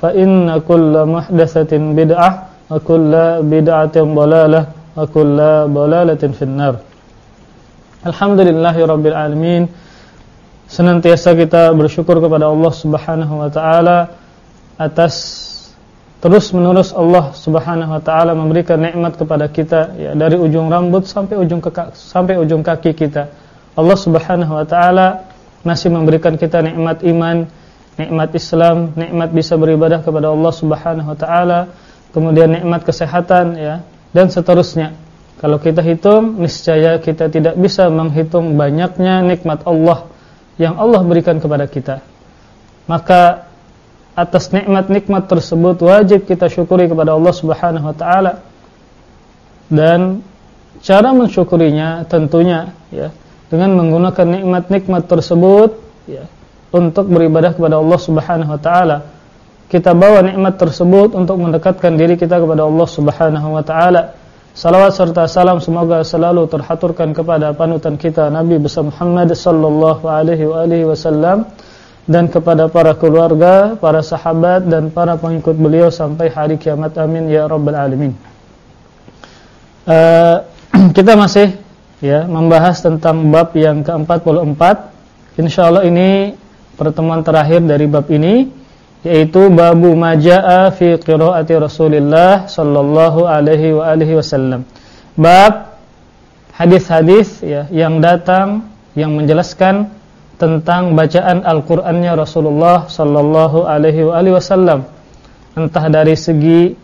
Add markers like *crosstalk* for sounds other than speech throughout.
فإن كل محدثة بدعة وكل بدعة ضلالة وكل ضلالة في النار Alhamdulillahirabbil alamin. Senantiasa kita bersyukur kepada Allah Subhanahu wa taala atas terus-menerus Allah Subhanahu wa taala memberikan nikmat kepada kita ya dari ujung rambut sampai ujung kaki, sampai ujung kaki kita. Allah Subhanahu wa taala masih memberikan kita nikmat iman, nikmat Islam, nikmat bisa beribadah kepada Allah Subhanahu wa taala, kemudian nikmat kesehatan ya dan seterusnya. Kalau kita hitung, niscaya kita tidak bisa menghitung banyaknya nikmat Allah yang Allah berikan kepada kita. Maka atas nikmat-nikmat tersebut wajib kita syukuri kepada Allah Subhanahu wa taala. Dan cara mensyukurinya tentunya ya dengan menggunakan nikmat-nikmat tersebut ya untuk beribadah kepada Allah Subhanahu wa taala. Kita bawa nikmat tersebut untuk mendekatkan diri kita kepada Allah Subhanahu wa taala Salawat serta salam semoga selalu terhaturkan kepada panutan kita Nabi besar Muhammad sallallahu alaihi wasallam dan kepada para keluarga, para sahabat dan para pengikut beliau sampai hari kiamat. Amin ya rabbal alamin. Uh, *clears throat* kita masih ya membahas tentang bab yang ke-44. Insyaallah ini pertemuan terakhir dari bab ini yaitu babu majaa fi qiraati Rasulillah sallallahu alaihi wa alihi wasallam. Bab hadis-hadis ya yang datang yang menjelaskan tentang bacaan Al-Qur'annya Rasulullah sallallahu alaihi wa alihi wasallam. Entah dari segi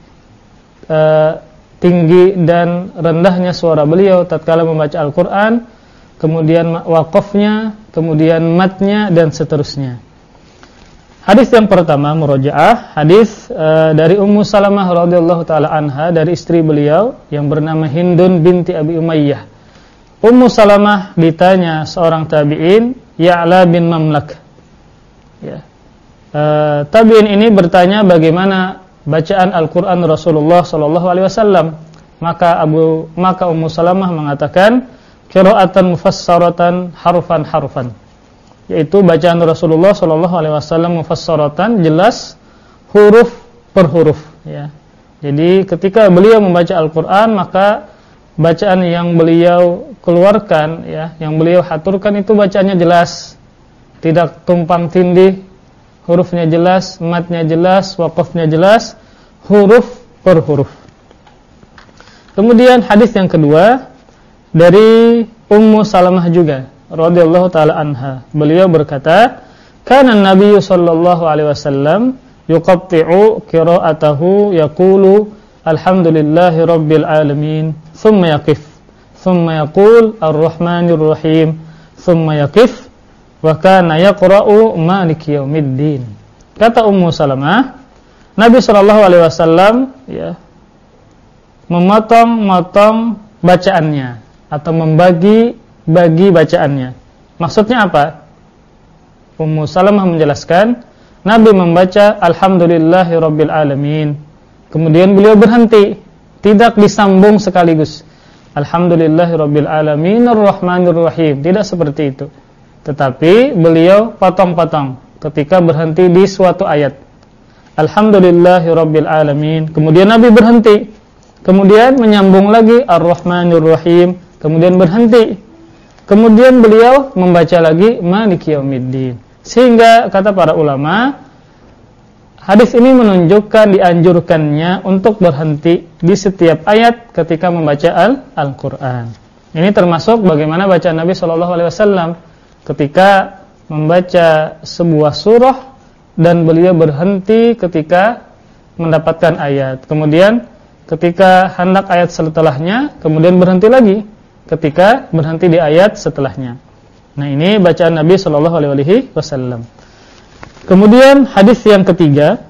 uh, tinggi dan rendahnya suara beliau tatkala membaca Al-Qur'an, kemudian waqafnya, kemudian matnya dan seterusnya. Hadis yang pertama murojaah, hadis uh, dari Ummu Salamah radhiyallahu taala anha dari istri beliau yang bernama Hindun binti Abi Umayyah. Ummu Salamah ditanya seorang tabi'in, Ya'la bin Mamlak. Ya. Uh, tabi'in ini bertanya bagaimana bacaan Al-Qur'an Rasulullah sallallahu alaihi wasallam. Maka Abu maka Ummu Salamah mengatakan qira'atan mufassaratan harfan harfan yaitu bacaan Rasulullah Shallallahu Alaihi Wasallam mufassaratan jelas huruf per huruf ya. Jadi ketika beliau membaca Al-Quran maka bacaan yang beliau keluarkan ya yang beliau haturkan itu bacaannya jelas. Tidak tumpang tindih hurufnya jelas matnya jelas wakafnya jelas huruf per huruf. Kemudian hadis yang kedua dari Ummu Salamah juga radhiyallahu taala anha. Beliau berkata, "Kana Nabi sallallahu alaihi wasallam yuqatti'u qira'atahu yaqulu alhamdulillahi rabbil alamin, thumma yaqif, thumma yaqul ar-rahmanir rahim, thumma yaqif wa kana yaqra'u maliki yaumiddin." Kata Ummu Salamah, Nabi sallallahu alaihi wasallam ya memotong-motong bacaannya atau membagi bagi bacaannya. Maksudnya apa? Ummu Salamah menjelaskan, Nabi membaca Alhamdulillahirabbil alamin. Kemudian beliau berhenti, tidak disambung sekaligus. Alhamdulillahirabbil alamin arrahmanir rahim. Tidak seperti itu. Tetapi beliau potong-potong ketika berhenti di suatu ayat. Alhamdulillahirabbil alamin. Kemudian Nabi berhenti. Kemudian menyambung lagi Ar-Rahmanir Rahim, kemudian berhenti. Kemudian beliau membaca lagi Maliki Yaumiddin. Sehingga kata para ulama, hadis ini menunjukkan dianjurkannya untuk berhenti di setiap ayat ketika membaca Al-Qur'an. Ini termasuk bagaimana bacaan Nabi Shallallahu alaihi wasallam ketika membaca sebuah surah dan beliau berhenti ketika mendapatkan ayat. Kemudian ketika hendak ayat setelahnya, kemudian berhenti lagi ketika berhenti di ayat setelahnya. Nah, ini bacaan Nabi Shallallahu alaihi wasallam. Kemudian hadis yang ketiga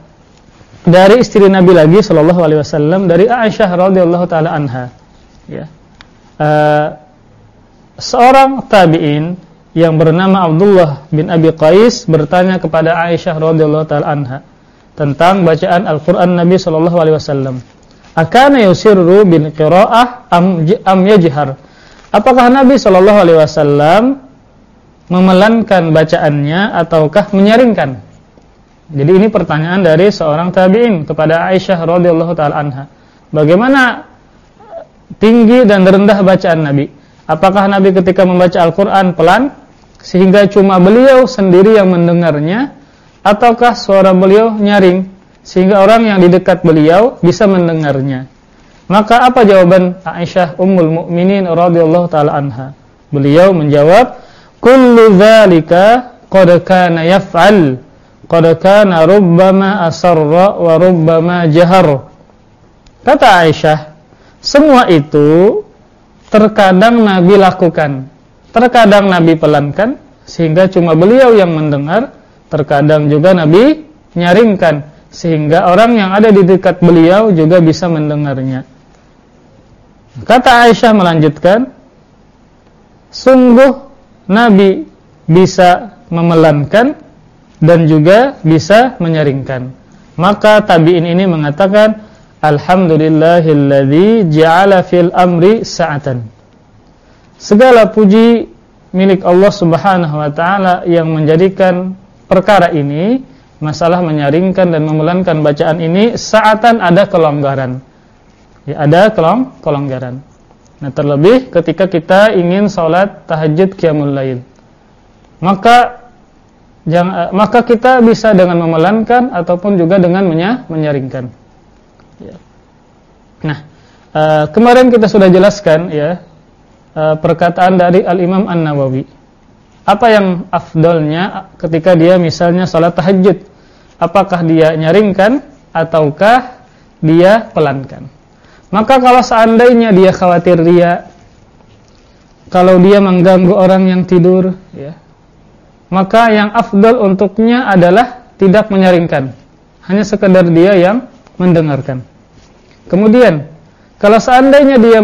dari istri Nabi lagi Shallallahu alaihi wasallam dari Aisyah radhiyallahu taala anha. Ya. Uh, seorang tabi'in yang bernama Abdullah bin Abi Qais bertanya kepada Aisyah radhiyallahu taala anha tentang bacaan Al-Qur'an Nabi sallallahu alaihi wasallam. Akana yusirru bin qira'ah am am yajhar? Apakah Nabi sallallahu alaihi wasallam memelankan bacaannya ataukah menyaringkan? Jadi ini pertanyaan dari seorang tabi'in kepada Aisyah radhiyallahu taala anha. Bagaimana tinggi dan rendah bacaan Nabi? Apakah Nabi ketika membaca Al-Qur'an pelan sehingga cuma beliau sendiri yang mendengarnya ataukah suara beliau nyaring sehingga orang yang di dekat beliau bisa mendengarnya maka apa jawaban Aisyah Ummul Mukminin radhiyallahu taala anha beliau menjawab kullu dzalika qad kana yaf'al qad kana rubbama asarra wa rubbama jahar kata Aisyah semua itu terkadang Nabi lakukan Terkadang Nabi pelankan sehingga cuma beliau yang mendengar, terkadang juga Nabi nyaringkan sehingga orang yang ada di dekat beliau juga bisa mendengarnya. Kata Aisyah melanjutkan, sungguh Nabi bisa memelankan dan juga bisa menyaringkan. Maka tabi'in ini mengatakan, Alhamdulillahilladzi ja'ala fil amri sa'atan. Segala puji milik Allah Subhanahu wa taala yang menjadikan perkara ini masalah menyaringkan dan memelankan bacaan ini saatan ada kelonggaran. Ya, ada kelong kelonggaran. Nah, terlebih ketika kita ingin salat tahajud qiyamul lail. Maka jangan, maka kita bisa dengan memelankan ataupun juga dengan menya, menyaringkan. Ya. Nah, uh, kemarin kita sudah jelaskan ya Eh, perkataan dari Al-Imam An-Nawawi. Apa yang afdolnya ketika dia misalnya sholat tahajud? Apakah dia nyaringkan ataukah dia pelankan? Maka kalau seandainya dia khawatir dia kalau dia mengganggu orang yang tidur ya, maka yang afdol untuknya adalah tidak menyaringkan. Hanya sekedar dia yang mendengarkan. Kemudian kalau seandainya dia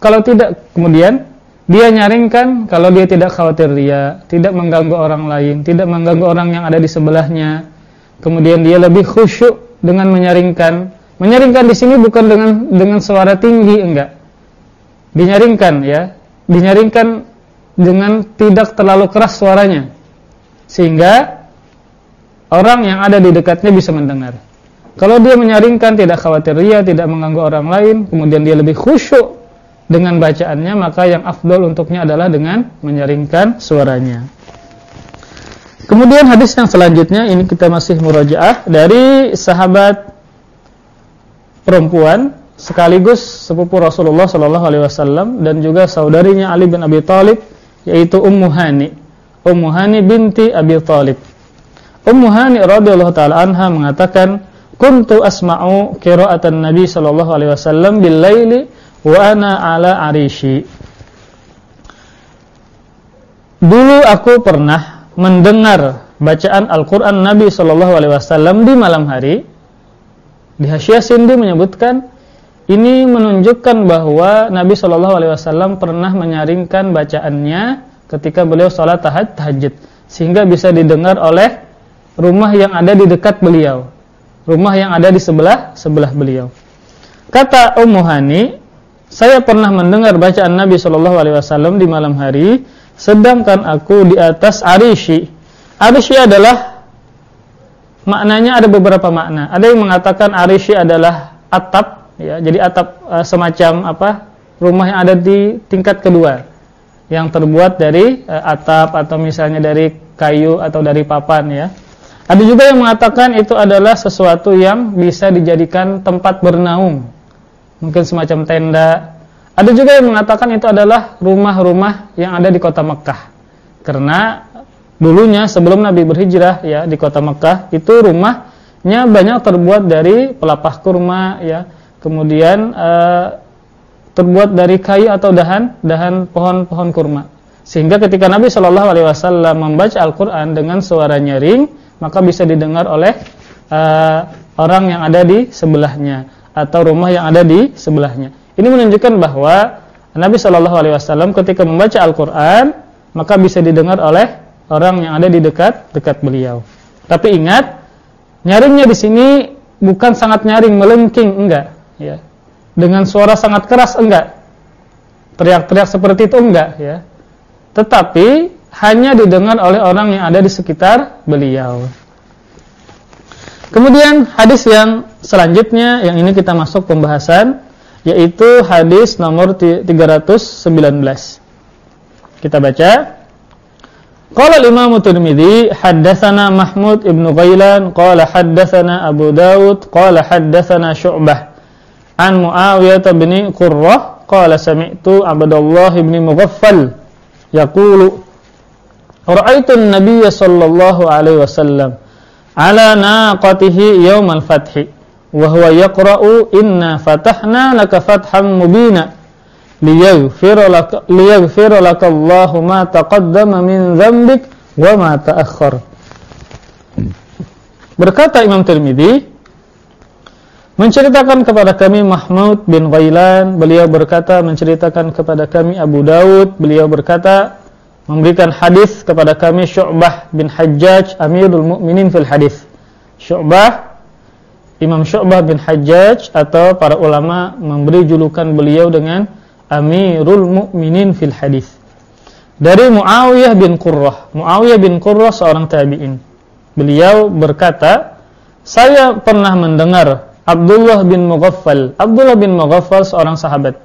kalau tidak kemudian dia nyaringkan kalau dia tidak khawatir dia, tidak mengganggu orang lain, tidak mengganggu orang yang ada di sebelahnya. Kemudian dia lebih khusyuk dengan menyaringkan. Menyaringkan di sini bukan dengan dengan suara tinggi enggak. Dinyaringkan ya. Dinyaringkan dengan tidak terlalu keras suaranya. Sehingga orang yang ada di dekatnya bisa mendengar. Kalau dia menyaringkan tidak khawatir dia, tidak mengganggu orang lain, kemudian dia lebih khusyuk dengan bacaannya maka yang afdol untuknya adalah dengan menyaringkan suaranya. Kemudian hadis yang selanjutnya ini kita masih murajaah dari sahabat perempuan sekaligus sepupu Rasulullah sallallahu alaihi wasallam dan juga saudarinya Ali bin Abi Thalib yaitu Ummu Hani. Ummu Hani binti Abi Thalib. Ummu Hani radhiyallahu taala anha mengatakan, "Kuntu asma'u qira'atan Nabi sallallahu alaihi wasallam bil laili wa ana ala arishi Dulu aku pernah mendengar bacaan Al-Qur'an Nabi sallallahu alaihi wasallam di malam hari. Di Hasyiah Sindi menyebutkan ini menunjukkan bahwa Nabi sallallahu alaihi wasallam pernah menyaringkan bacaannya ketika beliau salat tahajud sehingga bisa didengar oleh rumah yang ada di dekat beliau. Rumah yang ada di sebelah sebelah beliau. Kata Ummu Hani, saya pernah mendengar bacaan Nabi Shallallahu alaihi wasallam di malam hari sedangkan aku di atas arishi. Arishi adalah maknanya ada beberapa makna. Ada yang mengatakan arishi adalah atap ya. Jadi atap uh, semacam apa? rumah yang ada di tingkat kedua yang terbuat dari uh, atap atau misalnya dari kayu atau dari papan ya. Ada juga yang mengatakan itu adalah sesuatu yang bisa dijadikan tempat bernaung. Mungkin semacam tenda. Ada juga yang mengatakan itu adalah rumah-rumah yang ada di kota Mekah. Karena dulunya sebelum Nabi berhijrah ya di kota Mekah itu rumahnya banyak terbuat dari pelepah kurma ya. Kemudian uh, terbuat dari kayu atau dahan dahan pohon-pohon kurma. Sehingga ketika Nabi Shallallahu alaihi wasallam membaca Al-Qur'an dengan suara nyaring, maka bisa didengar oleh uh, orang yang ada di sebelahnya atau rumah yang ada di sebelahnya. Ini menunjukkan bahwa Nabi Shallallahu alaihi wasallam ketika membaca Al-Qur'an, maka bisa didengar oleh orang yang ada di dekat dekat beliau. Tapi ingat, nyaringnya di sini bukan sangat nyaring melengking enggak, ya. Dengan suara sangat keras enggak. Teriak-teriak seperti itu enggak, ya tetapi hanya didengar oleh orang yang ada di sekitar beliau. Kemudian hadis yang selanjutnya yang ini kita masuk pembahasan yaitu hadis nomor 319. Kita baca. قال الإمام الترمذي حدثنا محمود بن غيلان قال حدثنا أبو داود قال حدثنا شعبة. عن معاوية بن قرة قال سمعت عبد الله بن مغفل يقول رأيت النبي صلى الله عليه وسلم على ناقته يوم الفتح وهو يقرأ إنا فتحنا لك فتحا مبينا Allahu ma taqaddama min wa ma ta'akhkhar. Berkata Imam Tirmidzi menceritakan kepada kami Mahmud bin Ghailan beliau berkata menceritakan kepada kami Abu Daud beliau berkata memberikan hadis kepada kami Syu'bah bin Hajjaj Amirul Mukminin fil hadis. Syu'bah Imam Syu'bah bin Hajjaj atau para ulama memberi julukan beliau dengan Amirul Mukminin fil hadis dari Muawiyah bin Qurrah Muawiyah bin Qurrah seorang tabi'in beliau berkata saya pernah mendengar Abdullah bin Mughaffal. Abdullah bin Mughaffal seorang sahabat.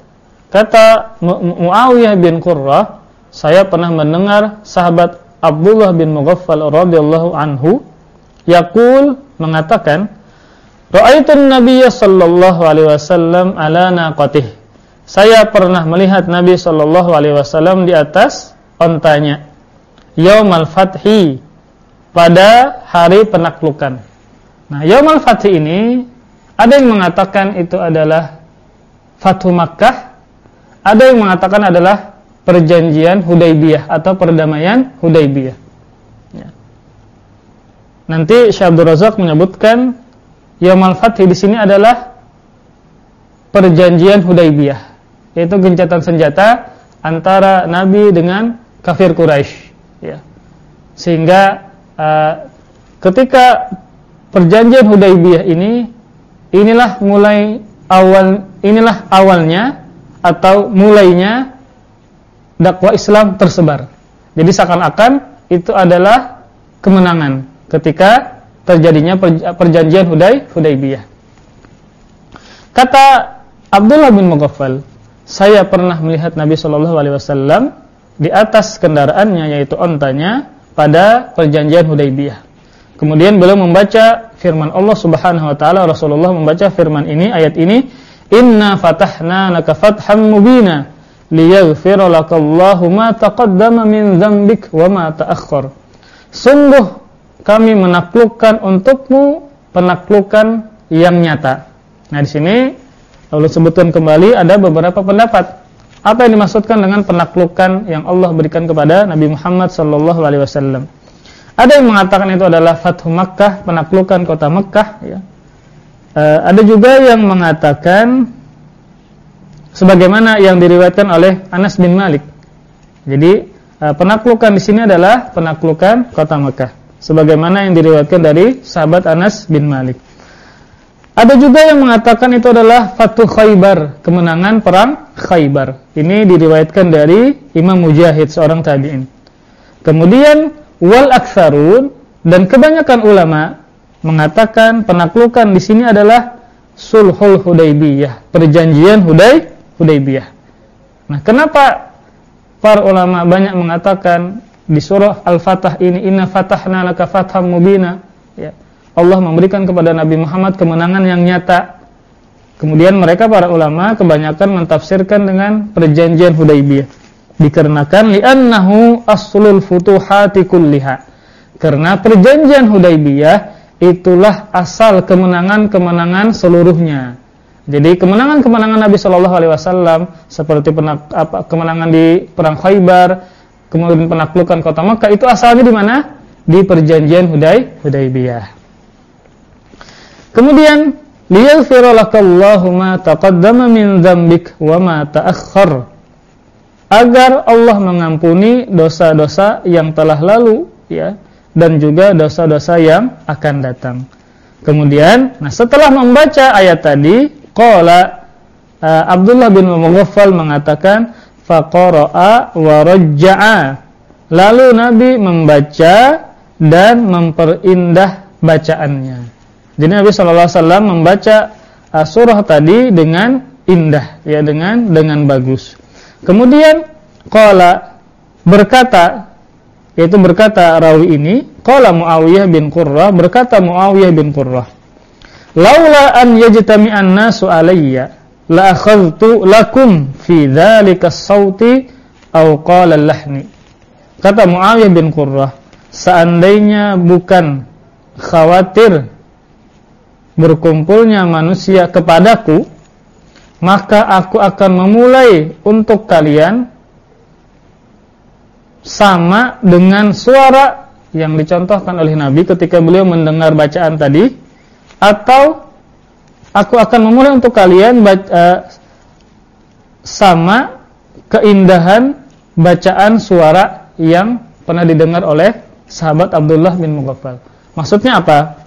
Kata Mu Muawiyah bin Qurrah, saya pernah mendengar sahabat Abdullah bin Mughaffal radhiyallahu anhu yaqul mengatakan, "Ra'aitu an-nabiyya sallallahu alaihi wasallam ala naqatih." Saya pernah melihat Nabi sallallahu alaihi wasallam di atas ontanya. Yaumal fathi pada hari penaklukan. Nah, Yaumal fathi ini ada yang mengatakan itu adalah Fathu Makkah, ada yang mengatakan adalah perjanjian Hudaybiyah atau perdamaian Hudaybiyah. Ya. Nanti Syekh Abdul Razak menyebutkan Yaumul Fathi di sini adalah perjanjian Hudaybiyah, yaitu gencatan senjata antara Nabi dengan kafir Quraisy, ya. Sehingga uh, ketika perjanjian Hudaybiyah ini inilah mulai awal inilah awalnya atau mulainya dakwah Islam tersebar. Jadi seakan-akan itu adalah kemenangan ketika terjadinya perjanjian Huday Hudaybiyah. Kata Abdullah bin Mughaffal, saya pernah melihat Nabi Shallallahu alaihi wasallam di atas kendaraannya yaitu ontanya pada perjanjian Hudaybiyah. Kemudian beliau membaca firman Allah Subhanahu wa taala Rasulullah membaca firman ini ayat ini Inna fatahna laka fatham mubina liyaghfira lakallahu ma taqaddama min dzambik wa ma ta'akhkhar. Sungguh kami menaklukkan untukmu penaklukan yang nyata. Nah di sini lalu sebutkan kembali ada beberapa pendapat. Apa yang dimaksudkan dengan penaklukan yang Allah berikan kepada Nabi Muhammad sallallahu alaihi wasallam? Ada yang mengatakan itu adalah Fathu Makkah, penaklukan kota Makkah. Ya. E, ada juga yang mengatakan sebagaimana yang diriwayatkan oleh Anas bin Malik. Jadi e, penaklukan di sini adalah penaklukan kota Makkah. Sebagaimana yang diriwayatkan dari sahabat Anas bin Malik. Ada juga yang mengatakan itu adalah Fatuh Khaybar, kemenangan perang Khaybar. Ini diriwayatkan dari Imam Mujahid seorang tabi'in. Kemudian wal aktsarun dan kebanyakan ulama mengatakan penaklukan di sini adalah Sulhul Hudaybiyah, perjanjian Huday Hudaybiyah. Nah, kenapa para ulama banyak mengatakan di surah Al-Fatah ini inna fatahna laka fatham mubina Allah memberikan kepada Nabi Muhammad kemenangan yang nyata. Kemudian mereka para ulama kebanyakan mentafsirkan dengan perjanjian Hudaybiyah. Dikarenakan li'annahu aslul futuhati kulliha. Karena perjanjian Hudaybiyah itulah asal kemenangan-kemenangan seluruhnya. Jadi kemenangan-kemenangan Nabi Shallallahu Alaihi Wasallam seperti penak, apa, kemenangan di perang Khaybar, kemudian penaklukan kota Makkah itu asalnya di mana? Di perjanjian Huday Hudaybiyah. Kemudian ma min dzambik wa ma. Agar Allah mengampuni dosa-dosa yang telah lalu ya dan juga dosa-dosa yang akan datang. Kemudian, nah setelah membaca ayat tadi, qala uh, Abdullah bin Mughaffal mengatakan faqara'a wa rajja'a. Lalu Nabi membaca dan memperindah bacaannya. Jadi Nabi Shallallahu Alaihi Wasallam membaca uh, surah tadi dengan indah, ya dengan dengan bagus. Kemudian qala berkata yaitu berkata rawi ini qala Muawiyah bin Qurrah berkata Muawiyah bin Qurrah laula an yajtami'an nasu alayya la akhadtu lakum fi dzalika sauti aw qala lahni kata Muawiyah bin Qurrah seandainya bukan khawatir berkumpulnya manusia kepadaku, maka aku akan memulai untuk kalian sama dengan suara yang dicontohkan oleh Nabi ketika beliau mendengar bacaan tadi atau aku akan memulai untuk kalian baca, uh, sama keindahan bacaan suara yang pernah didengar oleh sahabat Abdullah bin Mughaffal. Maksudnya apa?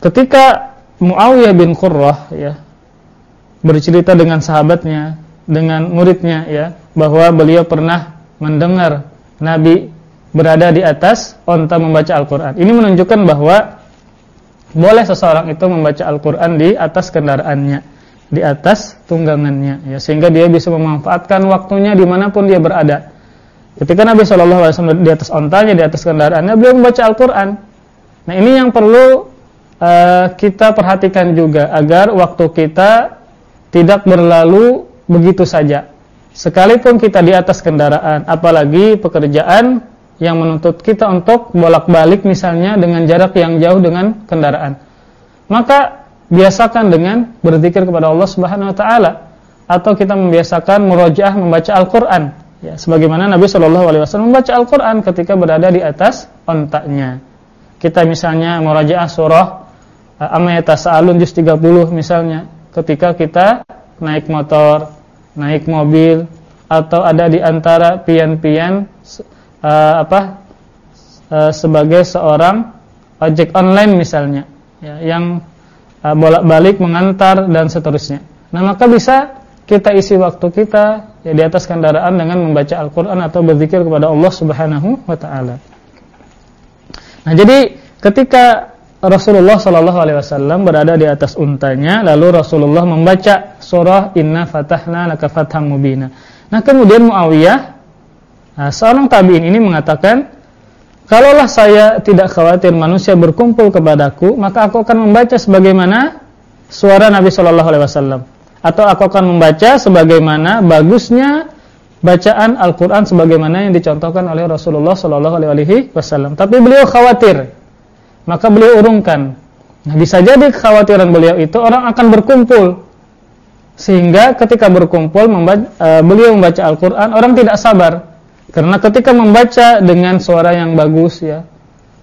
Ketika Muawiyah bin Qurrah ya bercerita dengan sahabatnya, dengan muridnya ya, bahwa beliau pernah mendengar Nabi berada di atas onta membaca Al-Qur'an. Ini menunjukkan bahwa boleh seseorang itu membaca Al-Qur'an di atas kendaraannya, di atas tunggangannya ya, sehingga dia bisa memanfaatkan waktunya di mana pun dia berada. Ketika Nabi Shallallahu alaihi wasallam di atas ontanya, di atas kendaraannya, beliau membaca Al-Qur'an. Nah, ini yang perlu uh, kita perhatikan juga agar waktu kita tidak berlalu begitu saja. Sekalipun kita di atas kendaraan, apalagi pekerjaan yang menuntut kita untuk bolak-balik misalnya dengan jarak yang jauh dengan kendaraan. Maka biasakan dengan berzikir kepada Allah Subhanahu wa taala atau kita membiasakan murojaah membaca Al-Qur'an. Ya, sebagaimana Nabi Shallallahu alaihi wasallam membaca Al-Qur'an ketika berada di atas ontaknya. Kita misalnya murojaah surah amma yatasaalun juz 30 misalnya ketika kita naik motor, naik mobil atau ada di antara pian-pian uh, apa uh, sebagai seorang ojek online misalnya ya, yang uh, bolak-balik mengantar dan seterusnya. Nah, maka bisa kita isi waktu kita ya, di atas kendaraan dengan membaca Al-Qur'an atau berzikir kepada Allah Subhanahu wa taala. Nah, jadi ketika Rasulullah Shallallahu Alaihi Wasallam berada di atas untanya, lalu Rasulullah membaca surah Inna Fatahna Laka Fatham Mubina. Nah kemudian Muawiyah, nah, seorang tabiin ini mengatakan, kalaulah saya tidak khawatir manusia berkumpul kepadaku, maka aku akan membaca sebagaimana suara Nabi Shallallahu Alaihi Wasallam, atau aku akan membaca sebagaimana bagusnya bacaan Al-Quran sebagaimana yang dicontohkan oleh Rasulullah Shallallahu Alaihi Wasallam. Tapi beliau khawatir maka beliau urungkan. Nah, bisa jadi kekhawatiran beliau itu orang akan berkumpul. Sehingga ketika berkumpul membaca, uh, beliau membaca Al-Qur'an, orang tidak sabar. Karena ketika membaca dengan suara yang bagus ya.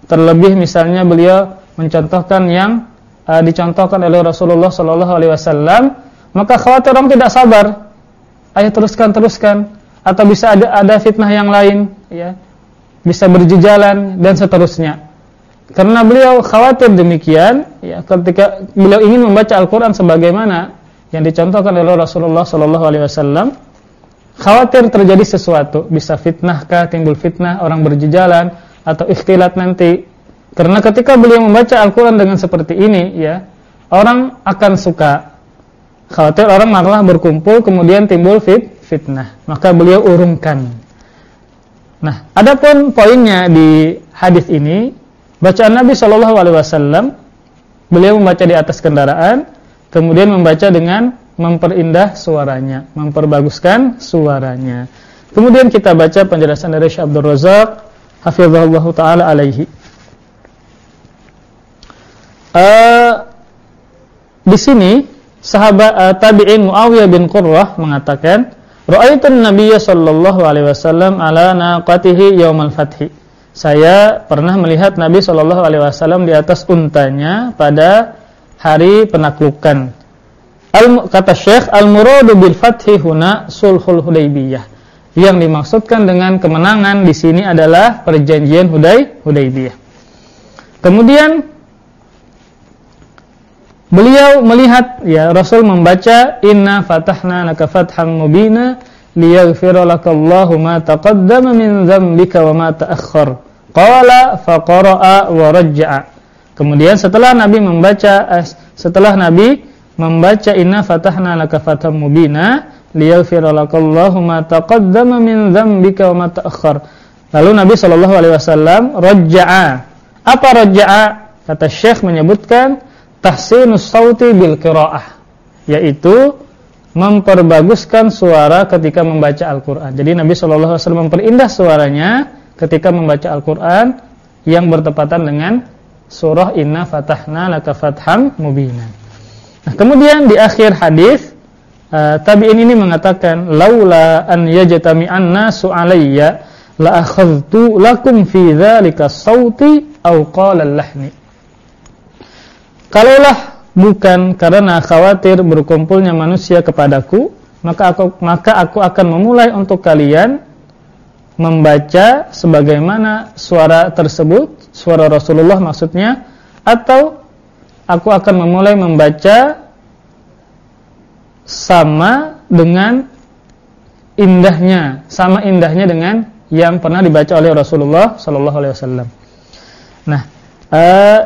Terlebih misalnya beliau mencontohkan yang uh, dicontohkan oleh Rasulullah sallallahu alaihi wasallam, maka khawatir orang tidak sabar. Ayo teruskan teruskan atau bisa ada ada fitnah yang lain ya. Bisa berjejalan dan seterusnya. Karena beliau khawatir demikian ya ketika beliau ingin membaca Al-Qur'an sebagaimana yang dicontohkan oleh Rasulullah sallallahu alaihi wasallam khawatir terjadi sesuatu bisa fitnahkah timbul fitnah orang berjejalan atau ikhtilat nanti. Karena ketika beliau membaca Al-Qur'an dengan seperti ini ya orang akan suka. Khawatir orang malah berkumpul kemudian timbul fit fitnah. Maka beliau urungkan. Nah adapun poinnya di hadis ini bacaan Nabi Shallallahu alaihi wasallam beliau membaca di atas kendaraan kemudian membaca dengan memperindah suaranya, memperbaguskan suaranya. Kemudian kita baca penjelasan dari Syekh Abdul Razak hafizahullah taala alaihi. Uh, di sini sahabat uh, tabi'in Muawiyah bin Qurrah mengatakan, "Ra'aitun Nabiyya sallallahu alaihi wasallam ala naqatihi yaumal fathi." Saya pernah melihat Nabi sallallahu alaihi wasallam di atas untanya pada hari penaklukan. Al, kata Syekh al-muradu bil fathi huna sulhul Hudaybiyah. Yang dimaksudkan dengan kemenangan di sini adalah perjanjian Huday Hudaybiyah. Kemudian beliau melihat ya Rasul membaca inna fatahna laka fathan mubina liyaghfira lakallahu ma taqaddama min dzambika wa ma ta'akhkhar. Qala faqara'a wa rajja'a. Kemudian setelah Nabi membaca eh, setelah Nabi membaca inna fatahna laka fatham mubina liyaghfira lakallahu ma taqaddama min dzambika wa ma ta'akhkhar. Lalu Nabi sallallahu alaihi wasallam rajja'a. Apa rajja'a? Kata Syekh menyebutkan tahsinus sauti bil qiraah, yaitu memperbaguskan suara ketika membaca Al-Qur'an. Jadi Nabi sallallahu alaihi wasallam memperindah suaranya ketika membaca Al-Qur'an yang bertepatan dengan surah Inna Fatahna Laka Fatham Mubina. Nah, kemudian di akhir hadis uh, tabi'in ini mengatakan laula an yajtami annasu alayya la akhadtu lakum fi dzalika sauti aw qala lahni. Kalaulah bukan karena khawatir berkumpulnya manusia kepadaku, maka aku maka aku akan memulai untuk kalian membaca sebagaimana suara tersebut, suara Rasulullah maksudnya, atau aku akan memulai membaca sama dengan indahnya, sama indahnya dengan yang pernah dibaca oleh Rasulullah sallallahu alaihi wasallam. Nah, eh,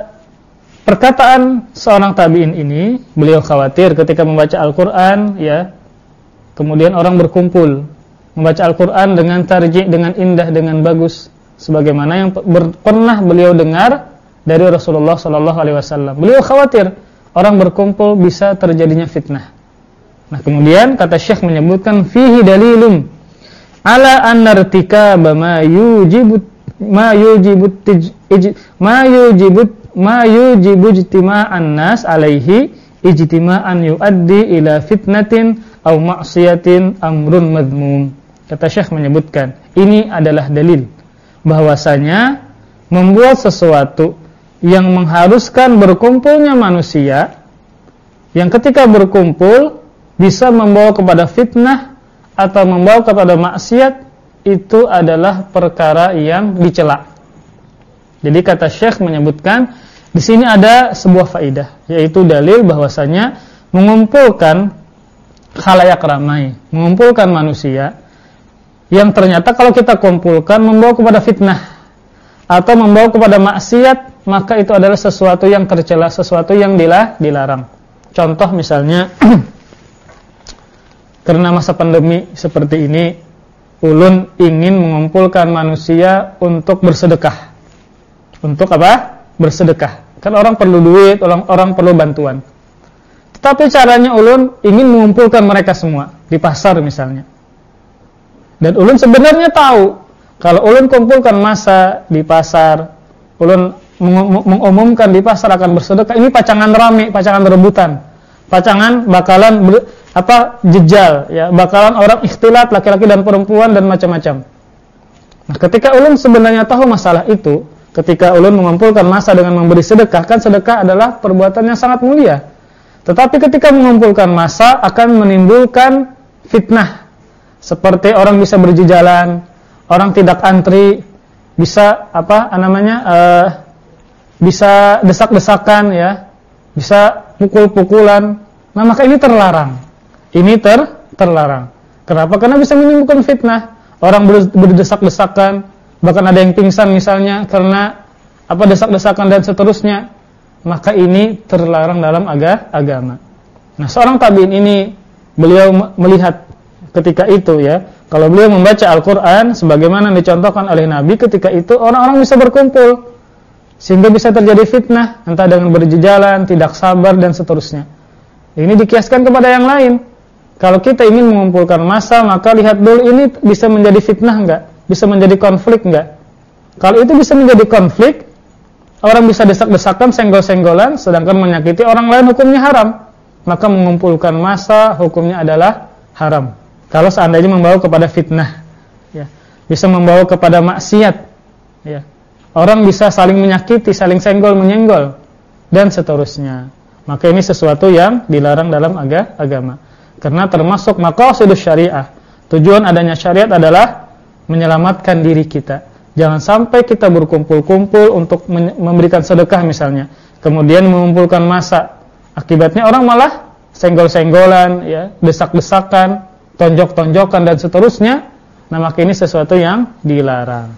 perkataan seorang tabi'in ini, beliau khawatir ketika membaca Al-Qur'an ya, kemudian orang berkumpul membaca Al-Quran dengan tarjih, dengan indah, dengan bagus sebagaimana yang pernah beliau dengar dari Rasulullah Sallallahu Alaihi Wasallam. Beliau khawatir orang berkumpul bisa terjadinya fitnah. Nah kemudian kata Syekh menyebutkan fihi dalilum ala anartika ma yujibut ma yujibut ma yujibut ma yujibut ijtima'an nas alaihi ijtima'an yuaddi ila fitnatin aw ma'siyatin amrun madmum Kata Syekh menyebutkan, ini adalah dalil bahwasanya membuat sesuatu yang mengharuskan berkumpulnya manusia yang ketika berkumpul bisa membawa kepada fitnah atau membawa kepada maksiat itu adalah perkara yang dicela. Jadi kata Syekh menyebutkan di sini ada sebuah faidah yaitu dalil bahwasanya mengumpulkan khalayak ramai, mengumpulkan manusia yang ternyata kalau kita kumpulkan membawa kepada fitnah atau membawa kepada maksiat maka itu adalah sesuatu yang tercela sesuatu yang dilarang. Contoh misalnya *clears throat* karena masa pandemi seperti ini ulun ingin mengumpulkan manusia untuk bersedekah. Untuk apa? Bersedekah kan orang perlu duit orang orang perlu bantuan tetapi caranya ulun ingin mengumpulkan mereka semua di pasar misalnya dan ulun sebenarnya tahu kalau ulun kumpulkan masa di pasar, ulun mengumumkan di pasar akan bersedekah, ini pacangan rame, pacangan rebutan. Pacangan bakalan ber, apa jejal ya, bakalan orang ikhtilat laki-laki dan perempuan dan macam-macam. Nah, ketika ulun sebenarnya tahu masalah itu, ketika ulun mengumpulkan masa dengan memberi sedekah, kan sedekah adalah perbuatan yang sangat mulia. Tetapi ketika mengumpulkan masa akan menimbulkan fitnah seperti orang bisa berjejalan, orang tidak antri, bisa apa namanya uh, bisa desak-desakan ya, bisa pukul-pukulan. Nah, maka ini terlarang. Ini ter terlarang. Kenapa? Karena bisa menimbulkan fitnah. Orang berdesak-desakan, bahkan ada yang pingsan misalnya karena apa desak-desakan dan seterusnya. Maka ini terlarang dalam aga agama. Nah, seorang tabi'in ini beliau melihat ketika itu ya, kalau beliau membaca Al-Qur'an sebagaimana dicontohkan oleh Nabi ketika itu orang-orang bisa berkumpul sehingga bisa terjadi fitnah entah dengan berjejalan, tidak sabar dan seterusnya. Ini dikiaskan kepada yang lain. Kalau kita ingin mengumpulkan massa, maka lihat dulu ini bisa menjadi fitnah enggak? Bisa menjadi konflik enggak? Kalau itu bisa menjadi konflik, orang bisa desak-desakan, senggol-senggolan, sedangkan menyakiti orang lain hukumnya haram. Maka mengumpulkan massa hukumnya adalah haram. Kalau seandainya membawa kepada fitnah, ya. Bisa membawa kepada maksiat, ya Orang bisa saling menyakiti, saling senggol, menyenggol dan seterusnya. Maka ini sesuatu yang dilarang dalam agama. Karena termasuk maqasidus syariah. Tujuan adanya syariat adalah menyelamatkan diri kita. Jangan sampai kita berkumpul-kumpul untuk memberikan sedekah misalnya, kemudian mengumpulkan masa. Akibatnya orang malah senggol-senggolan, ya, desak-desakan, tonjok-tonjokan dan seterusnya. Nah, maka ini sesuatu yang dilarang.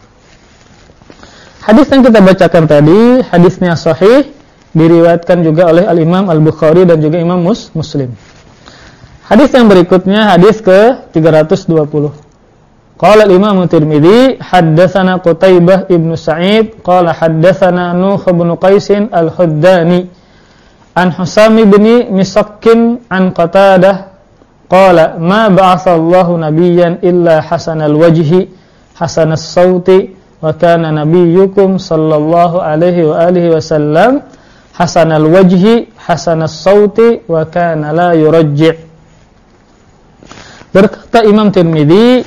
Hadis yang kita bacakan tadi, hadisnya sahih, diriwayatkan juga oleh Al-Imam Al-Bukhari dan juga Imam Mus Muslim. Hadis yang berikutnya hadis ke-320. Qala al-Imam Tirmizi, haddatsana Qutaibah ibnu Sa'id, qala haddatsana Nuh bin Qais al-Huddani an Husam bin Misakkin an Qatadah qala ma ba'atha Allahu nabiyyan illa hasanal wajhi hasanas sauti wa kana nabiyyukum sallallahu alaihi wa alihi wasallam hasanal wajhi hasanas sauti wa kana la yurajji' Berkata Imam Tirmidzi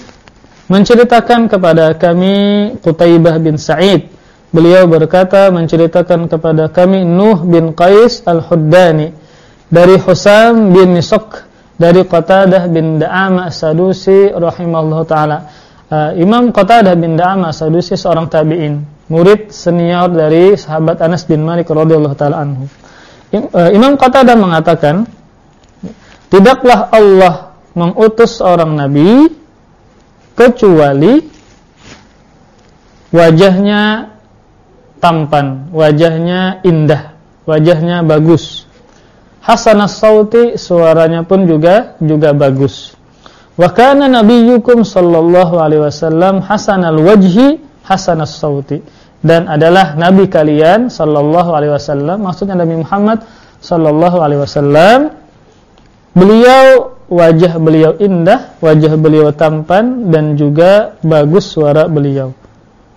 menceritakan kepada kami Qutaibah bin Sa'id beliau berkata menceritakan kepada kami Nuh bin Qais al-Huddani dari Husam bin Nisok dari Qatadah bin Da'ama As-Sadusi rahimallahu taala uh, Imam Qatadah bin Da'amah Sadusi seorang tabi'in, murid senior dari sahabat Anas bin Malik radhiyallahu taala anhu. Uh, Imam Qatadah mengatakan, tidaklah Allah mengutus seorang nabi kecuali wajahnya tampan, wajahnya indah, wajahnya bagus. Hasanas sauti suaranya pun juga juga bagus. Wa kana nabiyyukum sallallahu alaihi wasallam hasanal wajhi hasanas sauti. Dan adalah nabi kalian sallallahu alaihi wasallam, maksudnya Nabi Muhammad sallallahu alaihi wasallam beliau wajah beliau indah, wajah beliau tampan dan juga bagus suara beliau.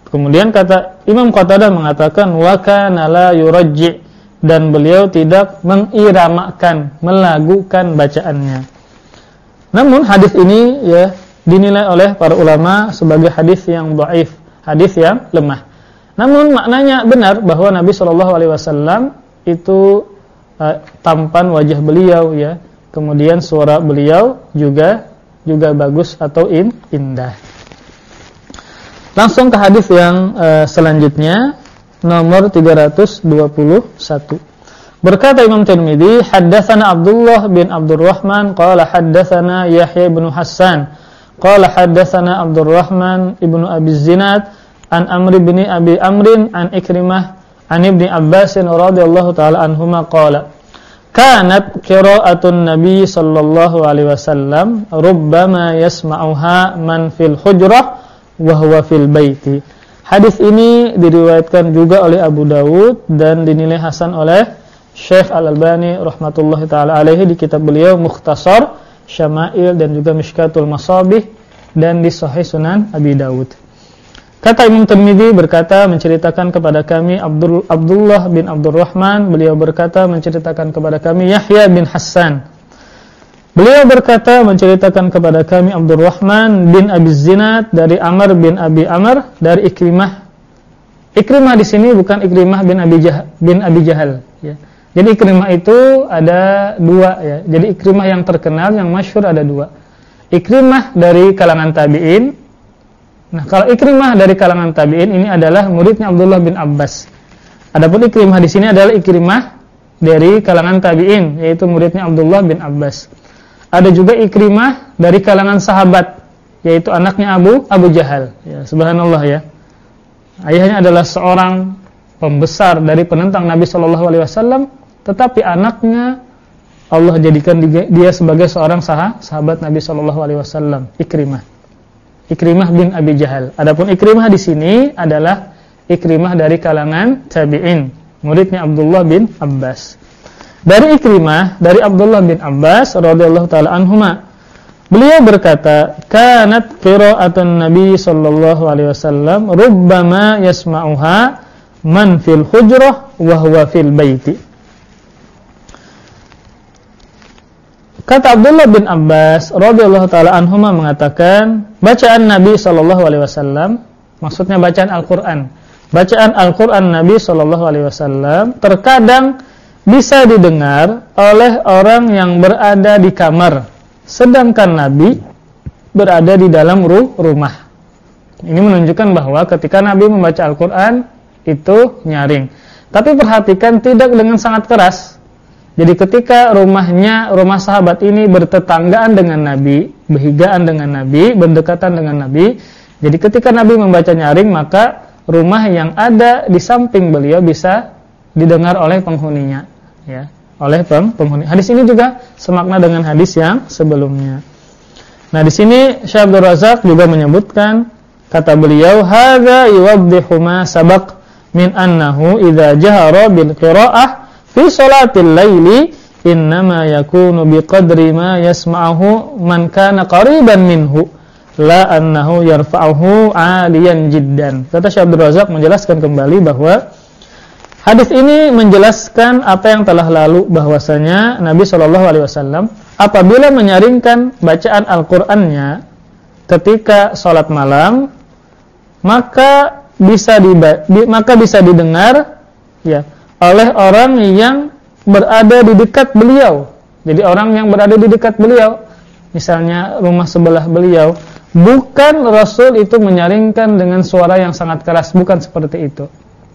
Kemudian kata Imam Qatadah mengatakan wa kana la yurajji dan beliau tidak mengiramakan, melagukan bacaannya. Namun hadis ini ya dinilai oleh para ulama sebagai hadis yang dhaif, hadis yang lemah. Namun maknanya benar bahwa Nabi Shallallahu alaihi wasallam itu uh, tampan wajah beliau ya, kemudian suara beliau juga juga bagus atau in, indah. Langsung ke hadis yang uh, selanjutnya nomor 321. Berkata Imam Tirmidzi, haddatsana Abdullah bin Abdurrahman qala haddatsana Yahya bin Hassan qala haddatsana Abdurrahman ibnu Abi Zinad an Amr bin Abi Amrin an Ikrimah an Ibnu Abbas radhiyallahu taala anhuma qala kanat qira'atun nabi sallallahu alaihi wasallam rubbama yasma'uha man fil hujrah wa huwa fil baiti Hadis ini diriwayatkan juga oleh Abu Dawud dan dinilai hasan oleh Syekh Al-Albani rahmatullahi taala alaihi di kitab beliau Mukhtasar Syama'il dan juga Mishkatul Masabih dan di Sahih Sunan Abi Dawud. Kata Imam Tirmidzi berkata menceritakan kepada kami Abdul Abdullah bin Abdurrahman, beliau berkata menceritakan kepada kami Yahya bin Hassan. Beliau berkata menceritakan kepada kami Abdurrahman bin Abi Zinad dari Amr bin Abi Amr dari Ikrimah. Ikrimah di sini bukan Ikrimah bin Abi Jahal, bin Abi Jahal ya. Jadi Ikrimah itu ada dua ya. Jadi Ikrimah yang terkenal, yang masyhur ada dua. Ikrimah dari kalangan tabi'in. Nah, kalau Ikrimah dari kalangan tabi'in ini adalah muridnya Abdullah bin Abbas. Adapun Ikrimah di sini adalah Ikrimah dari kalangan tabi'in yaitu muridnya Abdullah bin Abbas. Ada juga Ikrimah dari kalangan sahabat yaitu anaknya Abu Abu Jahal. Ya, subhanallah ya. Ayahnya adalah seorang pembesar dari penentang Nabi Shallallahu alaihi wasallam, tetapi anaknya Allah jadikan dia sebagai seorang sahabat Nabi Shallallahu alaihi wasallam, Ikrimah. Ikrimah bin Abi Jahal. Adapun Ikrimah di sini adalah Ikrimah dari kalangan tabi'in, muridnya Abdullah bin Abbas. Dari Ikrimah, dari Abdullah bin Abbas radhiyallahu taala anhuma, beliau berkata, "Kanat qira'atun Nabi sallallahu alaihi wasallam rubbama yasma'uha man fil hujrah wa huwa fil baiti." Kata Abdullah bin Abbas radhiyallahu taala anhuma mengatakan, bacaan Nabi sallallahu alaihi wasallam, maksudnya bacaan Al-Qur'an bacaan Al-Quran Nabi Shallallahu Alaihi Wasallam terkadang bisa didengar oleh orang yang berada di kamar, sedangkan Nabi berada di dalam rumah. Ini menunjukkan bahwa ketika Nabi membaca Al-Quran itu nyaring. Tapi perhatikan tidak dengan sangat keras. Jadi ketika rumahnya, rumah sahabat ini bertetanggaan dengan Nabi, berhigaan dengan Nabi, berdekatan dengan Nabi. Jadi ketika Nabi membaca nyaring maka rumah yang ada di samping beliau bisa didengar oleh penghuninya ya oleh peng penghuni. Hadis ini juga semakna dengan hadis yang sebelumnya. Nah, di sini Syekh Abdul Razak juga menyebutkan kata beliau hadza yuwaddihu ma sabaq min annahu idza jahara bil qiraah fi salatil laili innama yakunu biqadri ma yasma'uhu man kana qariban minhu la annahu yarfa'uhu 'aliyan jiddan. Kata Syekh Abdul Razak menjelaskan kembali bahwa hadis ini menjelaskan apa yang telah lalu bahwasanya Nabi Shallallahu alaihi wasallam apabila menyaringkan bacaan Al-Qur'annya ketika sholat malam maka bisa di, maka bisa didengar ya oleh orang yang berada di dekat beliau. Jadi orang yang berada di dekat beliau, misalnya rumah sebelah beliau Bukan Rasul itu menyaringkan dengan suara yang sangat keras, bukan seperti itu.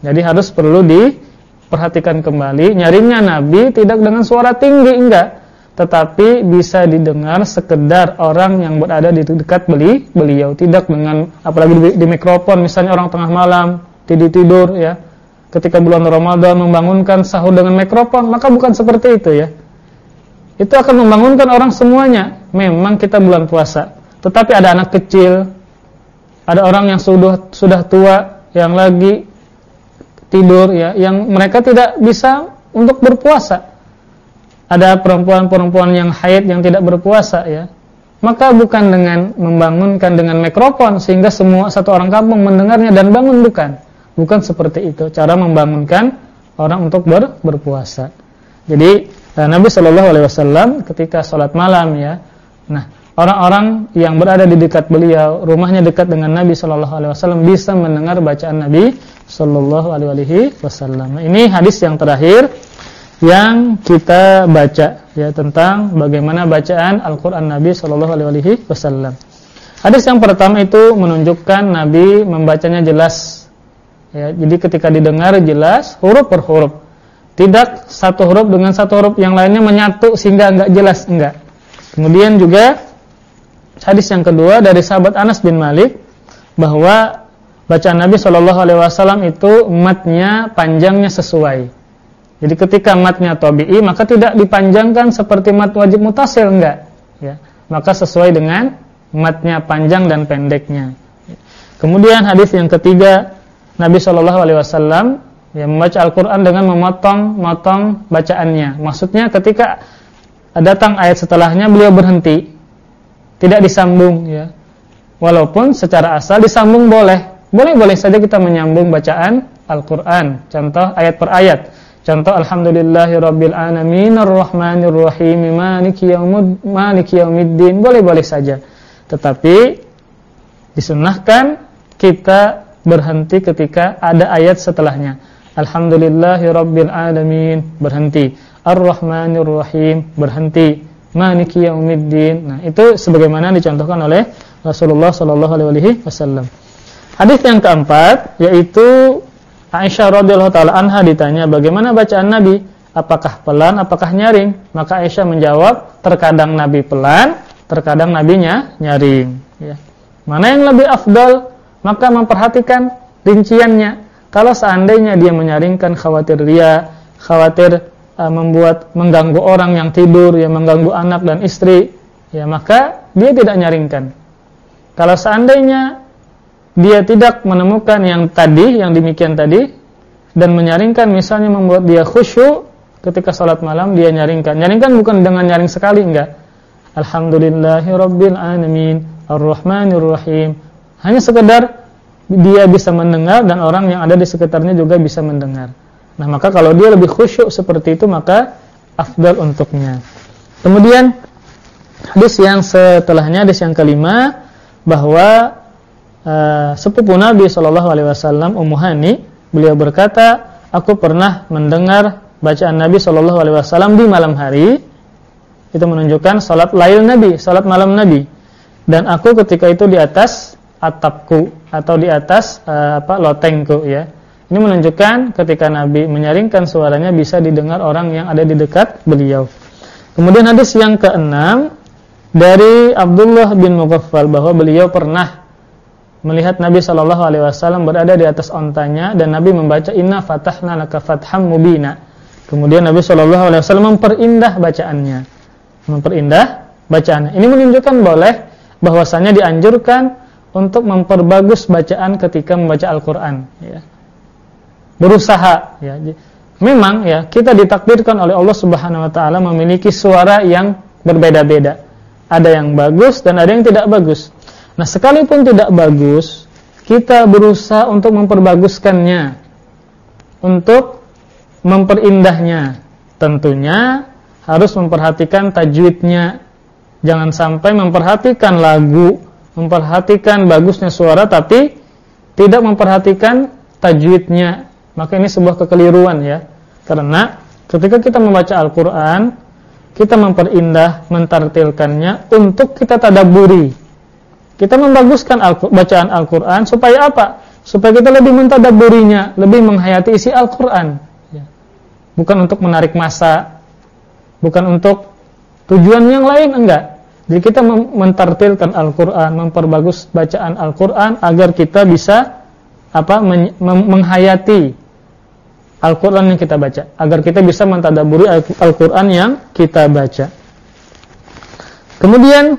Jadi harus perlu diperhatikan kembali, nyaringnya Nabi tidak dengan suara tinggi enggak, tetapi bisa didengar sekedar orang yang berada di dekat beli beliau, tidak dengan apalagi di, di mikrofon misalnya orang tengah malam tidur-tidur ya. Ketika bulan Ramadan membangunkan sahur dengan mikrofon, maka bukan seperti itu ya. Itu akan membangunkan orang semuanya. Memang kita bulan puasa tetapi ada anak kecil, ada orang yang sudah sudah tua yang lagi tidur ya, yang mereka tidak bisa untuk berpuasa. Ada perempuan-perempuan yang haid yang tidak berpuasa ya. Maka bukan dengan membangunkan dengan mikrofon sehingga semua satu orang kampung mendengarnya dan bangun bukan. Bukan seperti itu cara membangunkan orang untuk ber, berpuasa. Jadi eh, Nabi Shallallahu alaihi wasallam ketika sholat malam ya. Nah, orang-orang yang berada di dekat beliau, rumahnya dekat dengan Nabi Shallallahu Alaihi Wasallam bisa mendengar bacaan Nabi Shallallahu Alaihi Wasallam. Ini hadis yang terakhir yang kita baca ya tentang bagaimana bacaan Al-Quran Nabi Shallallahu Alaihi Wasallam. Hadis yang pertama itu menunjukkan Nabi membacanya jelas. Ya, jadi ketika didengar jelas huruf per huruf. Tidak satu huruf dengan satu huruf yang lainnya menyatu sehingga enggak jelas enggak. Kemudian juga Hadis yang kedua dari sahabat Anas bin Malik bahwa bacaan Nabi Shallallahu alaihi wasallam itu matnya panjangnya sesuai. Jadi ketika matnya tabi'i maka tidak dipanjangkan seperti mat wajib mutasil enggak, ya. Maka sesuai dengan matnya panjang dan pendeknya. Kemudian hadis yang ketiga Nabi Shallallahu alaihi wasallam ya membaca Al-Qur'an dengan memotong-motong bacaannya. Maksudnya ketika datang ayat setelahnya beliau berhenti tidak disambung ya. Walaupun secara asal disambung boleh. Boleh-boleh saja kita menyambung bacaan Al-Qur'an. Contoh ayat per ayat. Contoh alhamdulillahirabbil alamin arrahmanir rahim maliki. Boleh-boleh saja. Tetapi disunahkan kita berhenti ketika ada ayat setelahnya. Alhamdulillahirabbil alamin berhenti. Ar-Rahmanir Rahim berhenti maliki yaumiddin. Nah, itu sebagaimana dicontohkan oleh Rasulullah sallallahu alaihi wasallam. Hadis yang keempat yaitu Aisyah radhiyallahu taala anha ditanya bagaimana bacaan Nabi, apakah pelan, apakah nyaring? Maka Aisyah menjawab, terkadang Nabi pelan, terkadang nabinya nyaring, ya. Mana yang lebih afdal? Maka memperhatikan rinciannya. Kalau seandainya dia menyaringkan khawatir ria, khawatir uh, membuat mengganggu orang yang tidur, ya mengganggu anak dan istri, ya maka dia tidak nyaringkan. Kalau seandainya dia tidak menemukan yang tadi, yang demikian tadi dan menyaringkan misalnya membuat dia khusyuk ketika salat malam dia nyaringkan. Nyaringkan bukan dengan nyaring sekali enggak. Alhamdulillahirabbil alamin, arrahmanir rahim. Hanya sekedar dia bisa mendengar dan orang yang ada di sekitarnya juga bisa mendengar. Nah, maka kalau dia lebih khusyuk seperti itu maka afdal untuknya. Kemudian hadis yang setelahnya hadis yang kelima bahwa uh, sepupu Nabi Shallallahu Alaihi Wasallam Ummu Hani beliau berkata aku pernah mendengar bacaan Nabi Shallallahu Alaihi Wasallam di malam hari itu menunjukkan salat lail Nabi salat malam Nabi dan aku ketika itu di atas atapku atau di atas uh, apa lotengku ya ini menunjukkan ketika Nabi menyaringkan suaranya bisa didengar orang yang ada di dekat beliau kemudian hadis yang keenam dari Abdullah bin Mughaffal bahwa beliau pernah melihat Nabi Shallallahu Alaihi Wasallam berada di atas ontanya dan Nabi membaca Inna Fatahna Laka Fatham Mubina. Kemudian Nabi Shallallahu Alaihi Wasallam memperindah bacaannya, memperindah bacaannya. Ini menunjukkan boleh bahwasanya dianjurkan untuk memperbagus bacaan ketika membaca Al-Quran. Ya. Berusaha. Ya. Memang ya kita ditakdirkan oleh Allah Subhanahu Wa Taala memiliki suara yang berbeda-beda. Ada yang bagus dan ada yang tidak bagus. Nah, sekalipun tidak bagus, kita berusaha untuk memperbaguskannya, untuk memperindahnya. Tentunya harus memperhatikan tajwidnya. Jangan sampai memperhatikan lagu, memperhatikan bagusnya suara tapi tidak memperhatikan tajwidnya. Maka ini sebuah kekeliruan ya. Karena ketika kita membaca Al-Qur'an, kita memperindah, mentartilkannya untuk kita tadaburi kita membaguskan Al bacaan Al-Quran supaya apa? Supaya kita lebih mentadaburinya, lebih menghayati isi Al-Quran. Ya. Bukan untuk menarik masa, bukan untuk tujuan yang lain, enggak. Jadi kita mentartilkan Al-Quran, memperbagus bacaan Al-Quran agar kita bisa apa menghayati Al-Quran yang kita baca, agar kita bisa mentadaburi Al-Quran yang kita baca. Kemudian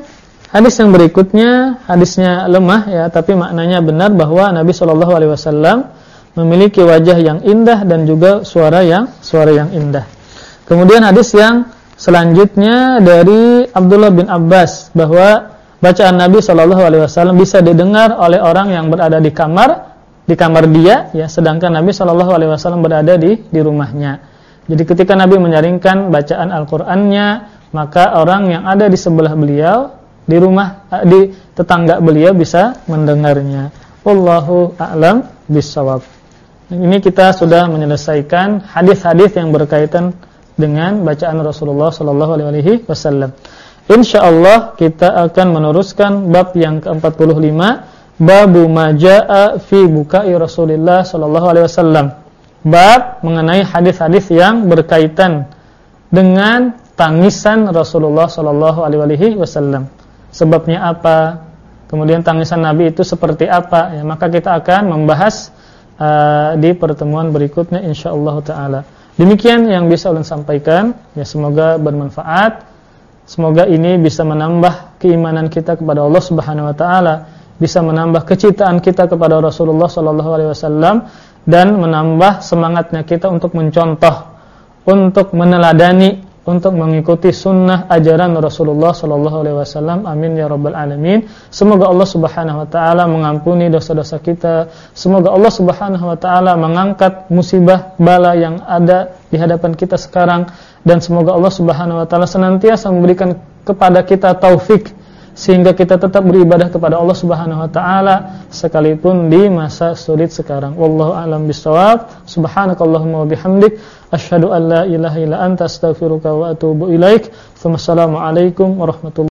Hadis yang berikutnya hadisnya lemah ya, tapi maknanya benar bahwa Nabi Shallallahu alaihi wasallam memiliki wajah yang indah dan juga suara yang suara yang indah. Kemudian hadis yang selanjutnya dari Abdullah bin Abbas bahwa bacaan Nabi Shallallahu alaihi wasallam bisa didengar oleh orang yang berada di kamar di kamar dia ya, sedangkan Nabi Shallallahu alaihi wasallam berada di di rumahnya. Jadi ketika Nabi menyaringkan bacaan Al-Qur'annya, maka orang yang ada di sebelah beliau di rumah eh, di tetangga beliau bisa mendengarnya. Wallahu a'lam bissawab. Ini kita sudah menyelesaikan hadis-hadis yang berkaitan dengan bacaan Rasulullah sallallahu alaihi wasallam. Insyaallah kita akan meneruskan bab yang ke-45, bab majaa fi bukai Rasulullah sallallahu alaihi wasallam. Bab mengenai hadis-hadis yang berkaitan dengan tangisan Rasulullah sallallahu alaihi wasallam sebabnya apa, kemudian tangisan Nabi itu seperti apa, ya, maka kita akan membahas uh, di pertemuan berikutnya insyaallah taala. Demikian yang bisa ulun sampaikan, ya semoga bermanfaat. Semoga ini bisa menambah keimanan kita kepada Allah Subhanahu wa taala, bisa menambah kecintaan kita kepada Rasulullah sallallahu alaihi wasallam dan menambah semangatnya kita untuk mencontoh, untuk meneladani untuk mengikuti sunnah ajaran Rasulullah Sallallahu Alaihi Wasallam. Amin ya rabbal alamin. Semoga Allah Subhanahu Wa Taala mengampuni dosa-dosa kita. Semoga Allah Subhanahu Wa Taala mengangkat musibah bala yang ada di hadapan kita sekarang dan semoga Allah Subhanahu Wa Taala senantiasa memberikan kepada kita taufik sehingga kita tetap beribadah kepada Allah Subhanahu wa taala sekalipun di masa sulit sekarang. Wallahu a'lam bishawab. Subhanakallahumma wa bihamdik asyhadu an la ilaha illa anta astaghfiruka wa atubu ilaik. Wassalamualaikum warahmatullahi